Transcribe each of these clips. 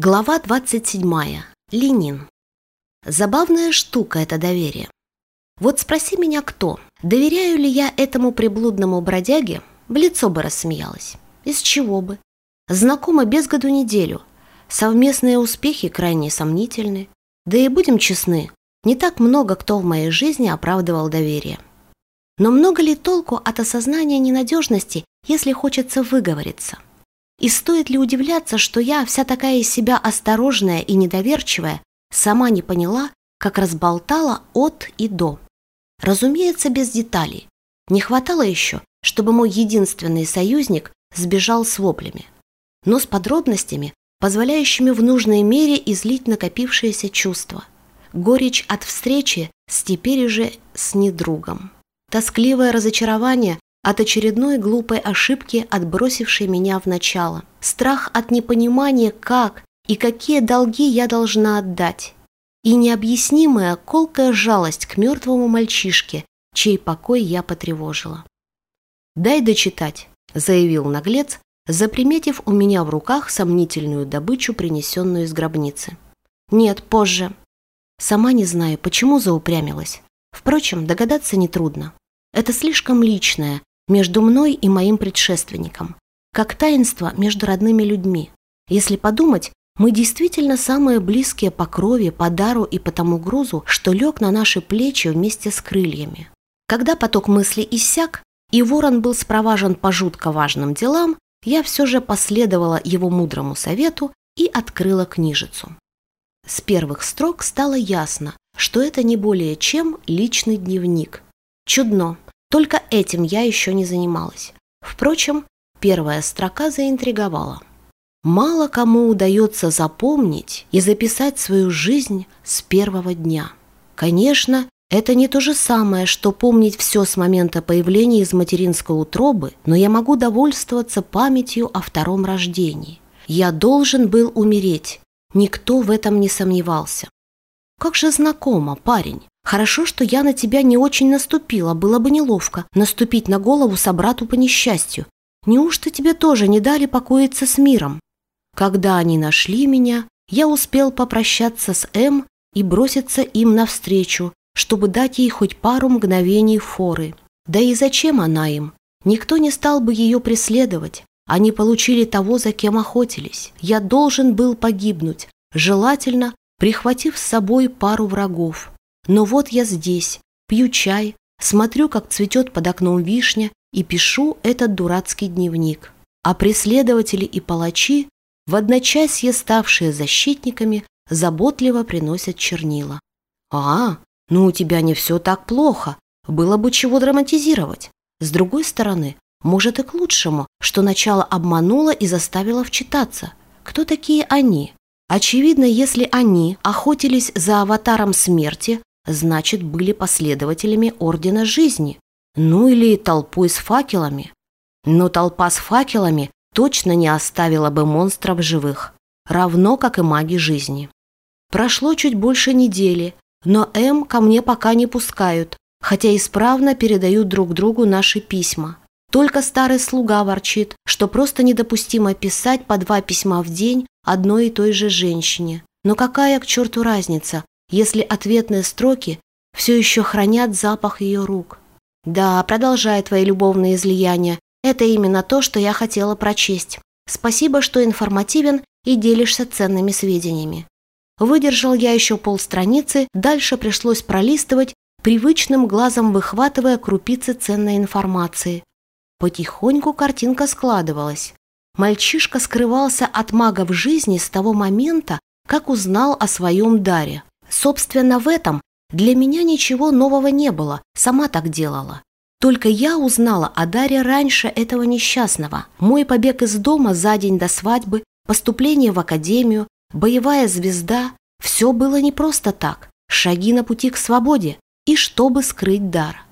Глава 27. Ленин. Забавная штука это доверие. Вот спроси меня кто, доверяю ли я этому приблудному бродяге, в лицо бы рассмеялась. Из чего бы? Знакомы без году неделю. Совместные успехи крайне сомнительны. Да и будем честны, не так много кто в моей жизни оправдывал доверие. Но много ли толку от осознания ненадежности, если хочется выговориться? И стоит ли удивляться, что я, вся такая из себя осторожная и недоверчивая, сама не поняла, как разболтала от и до. Разумеется, без деталей. Не хватало еще, чтобы мой единственный союзник сбежал с воплями. Но с подробностями, позволяющими в нужной мере излить накопившиеся чувства. Горечь от встречи с теперь уже с недругом. Тоскливое разочарование от очередной глупой ошибки, отбросившей меня в начало. Страх от непонимания, как и какие долги я должна отдать. И необъяснимая колкая жалость к мертвому мальчишке, чей покой я потревожила. «Дай дочитать», – заявил наглец, заприметив у меня в руках сомнительную добычу, принесенную из гробницы. «Нет, позже». Сама не знаю, почему заупрямилась. Впрочем, догадаться нетрудно. Это слишком личное, между мной и моим предшественником, как таинство между родными людьми. Если подумать, мы действительно самые близкие по крови, по дару и по тому грузу, что лег на наши плечи вместе с крыльями. Когда поток мыслей иссяк, и ворон был спроважен по жутко важным делам, я все же последовала его мудрому совету и открыла книжицу. С первых строк стало ясно, что это не более чем личный дневник. Чудно, только этим я еще не занималась. Впрочем, первая строка заинтриговала. Мало кому удается запомнить и записать свою жизнь с первого дня. Конечно, это не то же самое, что помнить все с момента появления из материнской утробы, но я могу довольствоваться памятью о втором рождении. Я должен был умереть. Никто в этом не сомневался. Как же знакомо, парень. Хорошо, что я на тебя не очень наступила, было бы неловко наступить на голову собрату по несчастью. Неужто тебе тоже не дали покоиться с миром? Когда они нашли меня, я успел попрощаться с М и броситься им навстречу, чтобы дать ей хоть пару мгновений форы. Да и зачем она им? Никто не стал бы ее преследовать. Они получили того, за кем охотились. Я должен был погибнуть, желательно прихватив с собой пару врагов. Но вот я здесь, пью чай, смотрю, как цветет под окном вишня и пишу этот дурацкий дневник. А преследователи и палачи, в одночасье ставшие защитниками, заботливо приносят чернила. «А, ну у тебя не все так плохо, было бы чего драматизировать. С другой стороны, может и к лучшему, что начало обмануло и заставило вчитаться. Кто такие они? Очевидно, если они охотились за аватаром смерти, значит, были последователями Ордена Жизни, ну или толпой с факелами. Но толпа с факелами точно не оставила бы монстров живых, равно как и маги жизни. Прошло чуть больше недели, но М ко мне пока не пускают, хотя исправно передают друг другу наши письма. Только старый слуга ворчит, что просто недопустимо писать по два письма в день одной и той же женщине. Но какая к черту разница, если ответные строки все еще хранят запах ее рук. Да, продолжай твои любовные излияния. Это именно то, что я хотела прочесть. Спасибо, что информативен и делишься ценными сведениями. Выдержал я еще полстраницы, дальше пришлось пролистывать, привычным глазом выхватывая крупицы ценной информации. Потихоньку картинка складывалась. Мальчишка скрывался от мага в жизни с того момента, как узнал о своем даре. Собственно, в этом для меня ничего нового не было, сама так делала. Только я узнала о Даре раньше этого несчастного. Мой побег из дома за день до свадьбы, поступление в академию, боевая звезда – все было не просто так. Шаги на пути к свободе и чтобы скрыть дар.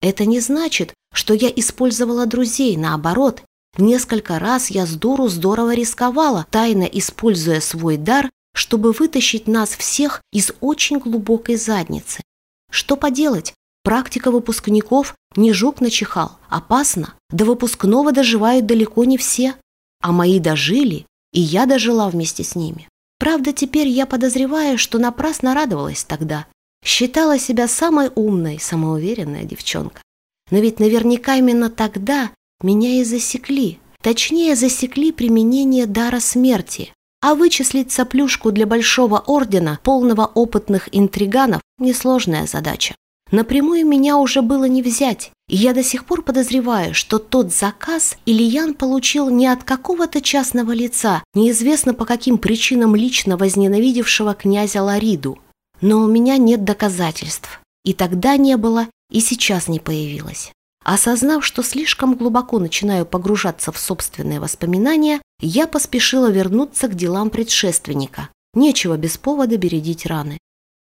Это не значит, что я использовала друзей, наоборот. Несколько раз я с дуру здорово рисковала, тайно используя свой дар чтобы вытащить нас всех из очень глубокой задницы. Что поделать? Практика выпускников не жук начихал. Опасно. До выпускного доживают далеко не все. А мои дожили, и я дожила вместе с ними. Правда, теперь я подозреваю, что напрасно радовалась тогда. Считала себя самой умной, самоуверенная девчонка. Но ведь наверняка именно тогда меня и засекли. Точнее, засекли применение дара смерти. А вычислить соплюшку для большого ордена, полного опытных интриганов, несложная задача. Напрямую меня уже было не взять, и я до сих пор подозреваю, что тот заказ Ильян получил не от какого-то частного лица, неизвестно по каким причинам лично возненавидевшего князя Лариду. Но у меня нет доказательств. И тогда не было, и сейчас не появилось. Осознав, что слишком глубоко начинаю погружаться в собственные воспоминания, я поспешила вернуться к делам предшественника. Нечего без повода бередить раны.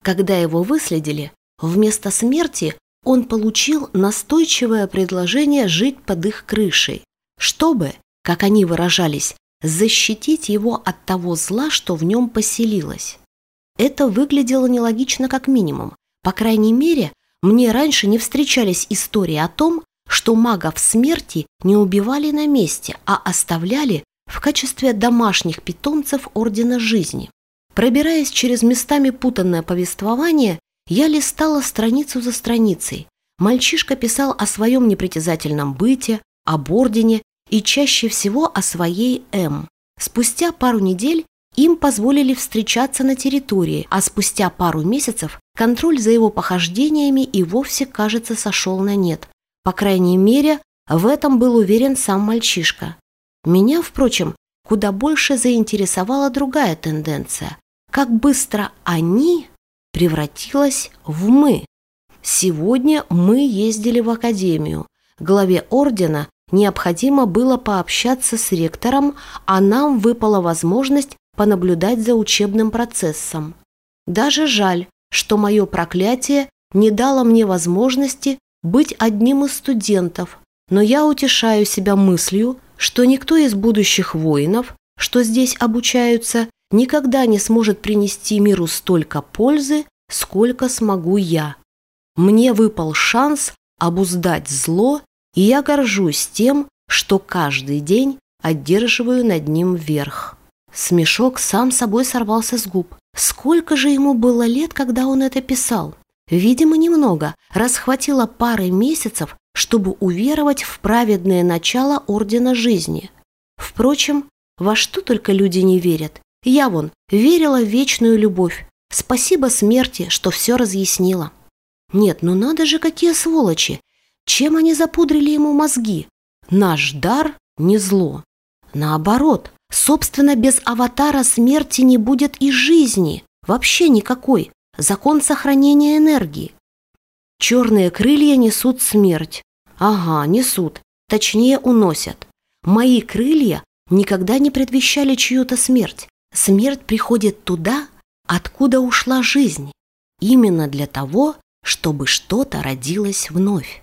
Когда его выследили, вместо смерти он получил настойчивое предложение жить под их крышей, чтобы, как они выражались, защитить его от того зла, что в нем поселилось. Это выглядело нелогично как минимум. По крайней мере, мне раньше не встречались истории о том, что магов смерти не убивали на месте, а оставляли в качестве домашних питомцев Ордена Жизни. Пробираясь через местами путанное повествование, я листала страницу за страницей. Мальчишка писал о своем непритязательном быте, об Ордене и чаще всего о своей М. Спустя пару недель им позволили встречаться на территории, а спустя пару месяцев контроль за его похождениями и вовсе, кажется, сошел на нет. По крайней мере, в этом был уверен сам мальчишка. Меня, впрочем, куда больше заинтересовала другая тенденция. Как быстро «они» превратилась в «мы». Сегодня мы ездили в академию. Главе ордена необходимо было пообщаться с ректором, а нам выпала возможность понаблюдать за учебным процессом. Даже жаль, что мое проклятие не дало мне возможности быть одним из студентов, но я утешаю себя мыслью, что никто из будущих воинов, что здесь обучаются, никогда не сможет принести миру столько пользы, сколько смогу я. Мне выпал шанс обуздать зло, и я горжусь тем, что каждый день одерживаю над ним верх. Смешок сам собой сорвался с губ. Сколько же ему было лет, когда он это писал? Видимо, немного, раз хватило пары месяцев, чтобы уверовать в праведное начало Ордена Жизни. Впрочем, во что только люди не верят. Я вон верила в вечную любовь. Спасибо смерти, что все разъяснила. Нет, ну надо же, какие сволочи! Чем они запудрили ему мозги? Наш дар не зло. Наоборот, Собственно, без аватара смерти не будет и жизни. Вообще никакой. Закон сохранения энергии. Черные крылья несут смерть. Ага, несут. Точнее, уносят. Мои крылья никогда не предвещали чью-то смерть. Смерть приходит туда, откуда ушла жизнь. Именно для того, чтобы что-то родилось вновь.